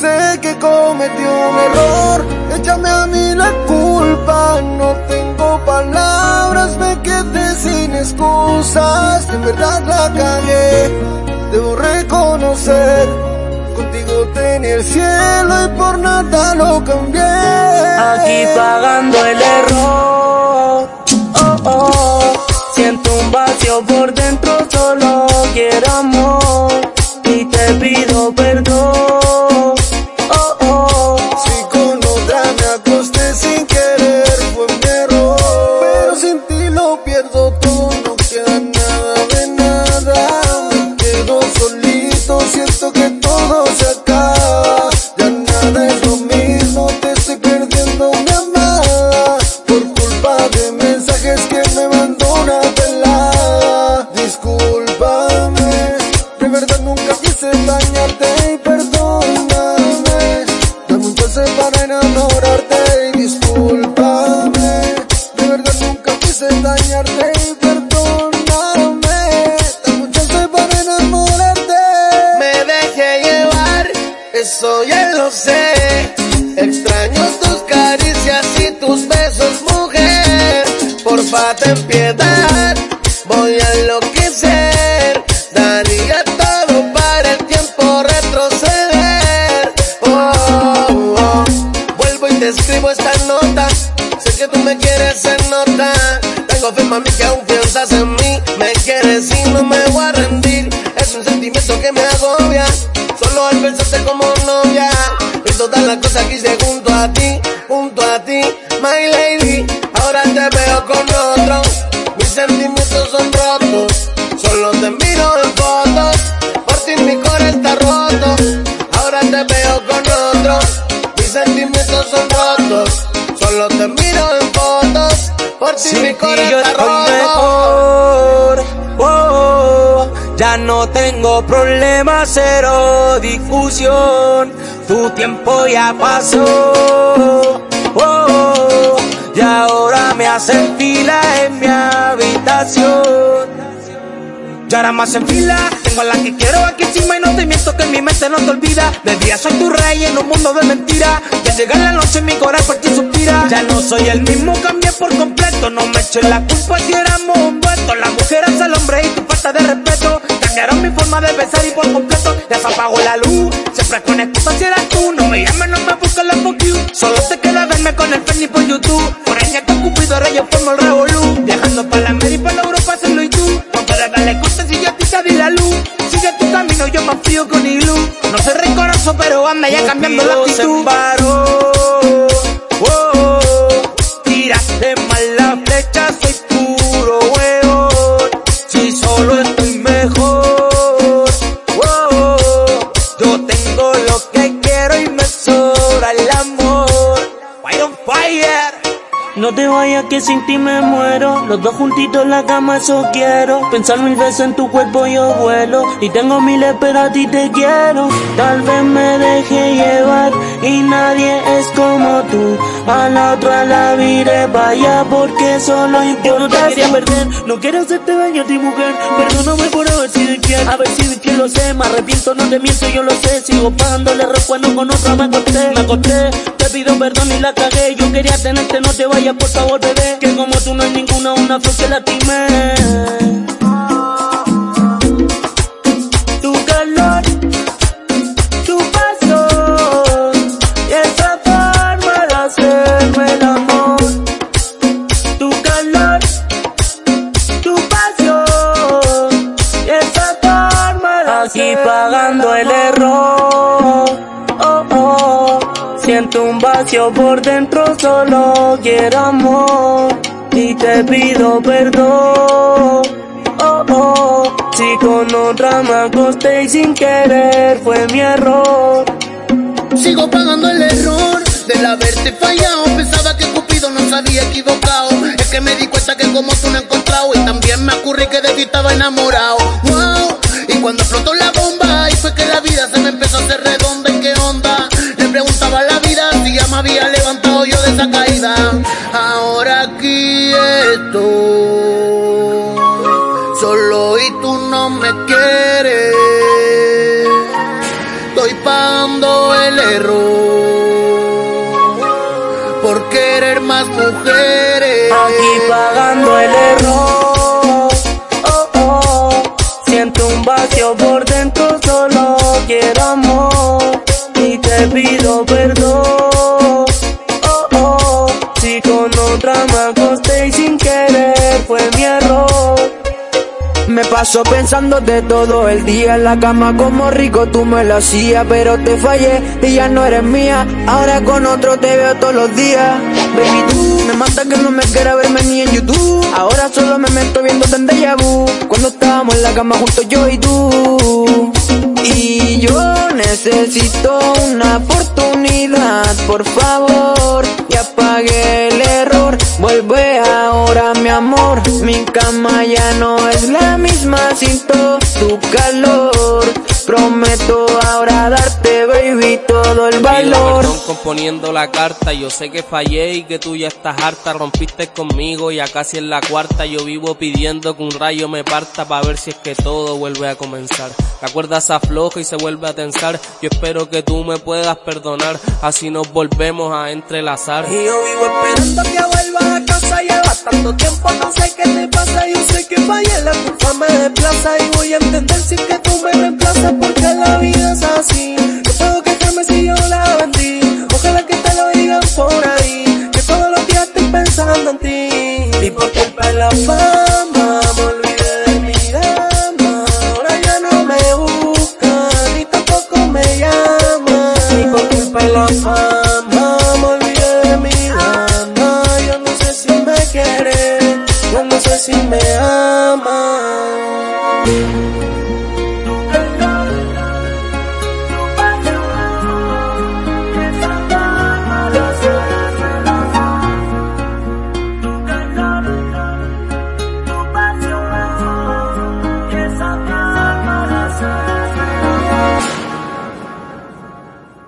Sé que cometió un error, échame a mí la culpa. No tengo palabras, me quedé sin excusas. En verdad la cagué, debo reconocer. Contigo tenía el cielo y por nada lo cambié. Aquí pagando el error. Oh, oh. Siento un vacío por dentro, solo quiero amor. Y te pido perdón. Dañarte y perdóname un chance para enamorarte Me dejé llevar, eso ya lo sé. Extraño tus caricias y tus besos, mujer. Porfa, ten piedad, voy a enloquecer. Daría todo para el tiempo retroceder. Oh, oh. Vuelvo y te escribo esta nota. Sé que tú me quieres se nota. Mami, que aún piensas en mí. Me quieres y no me voy a rendir. Es un sentimiento que me agobia. Solo al pensarte como novia. Y todas las cosas que hice junto a ti, junto a ti, Sin mi corazón yo estoy mejor. Oh, ya no tengo problemas, cero difusión. Tu tiempo ya pasó. Oh, y ahora me hacen fila en mi habitación. Ya ahora más en fila, tengo a la que quiero aquí encima y no te miento que en mi mente no te olvida. De día soy tu rey en un mundo de mentira. Ya llega la noche mi corazón suspira. Ya no soy el mismo, cambié por completo. No me eches la culpa si éramos un dueto. La mujer hace al hombre y tu falta de respeto. Cambiaron mi forma de besar y por completo ya se apagó la luz. Siempre con excusas si eras tú. No me llames, no me busques la you. Solo te queda verme con el Ferni por YouTube. Por ahí que cupido reyes formo el revolú. Viajando para la América y para la Europa, hacerlo y tú. No puedes darle corte si yo a ti te di la luz. Sigue tu camino, yo más frío con iglú. No soy rencoroso, pero anda ya cambiando la actitud. Flecha, soy puro hueón. Si solo estoy mejor. Wow, yo tengo lo que quiero y me sobra No te vayas que sin ti me muero. Los dos juntitos en la cama eso quiero. Pensar mil veces en tu cuerpo yo vuelo. Y tengo miles pero a ti te quiero. Tal vez me deje llevar Y nadie es como tú. A la otra la viré vaya porque solo importa no te quería perder No quiero hacerte daño a ti mujer. Perdóname por haber sido infiel. Haber sido infiel lo sé Me arrepiento no te miento yo lo sé. Sigo pagándole recuerdo con otra me acosté Me acosté pido perdón y la cagué. Yo quería tenerte no te vayas por favor bebé. Que como tú no hay ninguna una flor que lastimé Tu calor Tu pasión Y esa forma de hacerme el amor. Tu calor Tu pasión Y esa forma de Aquí pagando el error. Siento un vacío por dentro, solo quiero amor y te pido perdón. Oh, oh, si con otra me acosté y sin querer fue mi error. Sigo pagando el error del haberte fallado. Pensaba que Cupido nos había equivocado. Es que me di cuenta que como tú no he encontrado. Y también me ocurrí que de ti estaba enamorado. solo y tú no me quieres. Estoy pagando el error por querer más mujeres. Aquí pagando el error. Oh, oh. Siento un vacío por dentro, solo quiero amor y te pido perdón. Oh, oh. Si con otra me acosté y sin querer fue mi error. Me paso pensando de todo el día. En la cama como rico tú me lo hacías Pero te fallé y ya no eres mía. Ahora con otro te veo todos los días. Baby tú me mata que no me quiera verme ni en YouTube. Ahora solo me meto viendo en déjà vu. Cuando estábamos en la cama juntos yo y tú. Y yo necesito una oportunidad Por favor y apague Vuelve ahora mi amor. Mi cama ya no es la misma sin tu calor. Prometo ahora darte baby todo el valor. perdón componiendo la carta Yo sé que fallé y que tú ya estás harta Rompiste conmigo y a casi en la cuarta Yo vivo pidiendo que un rayo me parta para ver si es que todo vuelve a comenzar. La cuerda se afloja y se vuelve a tensar Yo espero que tú me puedas perdonar Así nos volvemos a entrelazar. Y yo vivo esperando que vuelva a casa Lleva tanto tiempo, no sé qué te pasa Yo sé que fallé, la culpa me desplaza Y voy a entender si es que tú me pasó que fue si yo la vendí.